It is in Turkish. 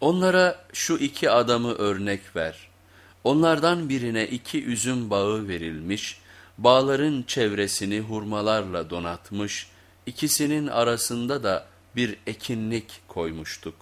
Onlara şu iki adamı örnek ver. Onlardan birine iki üzüm bağı verilmiş, bağların çevresini hurmalarla donatmış, ikisinin arasında da bir ekinlik koymuştuk.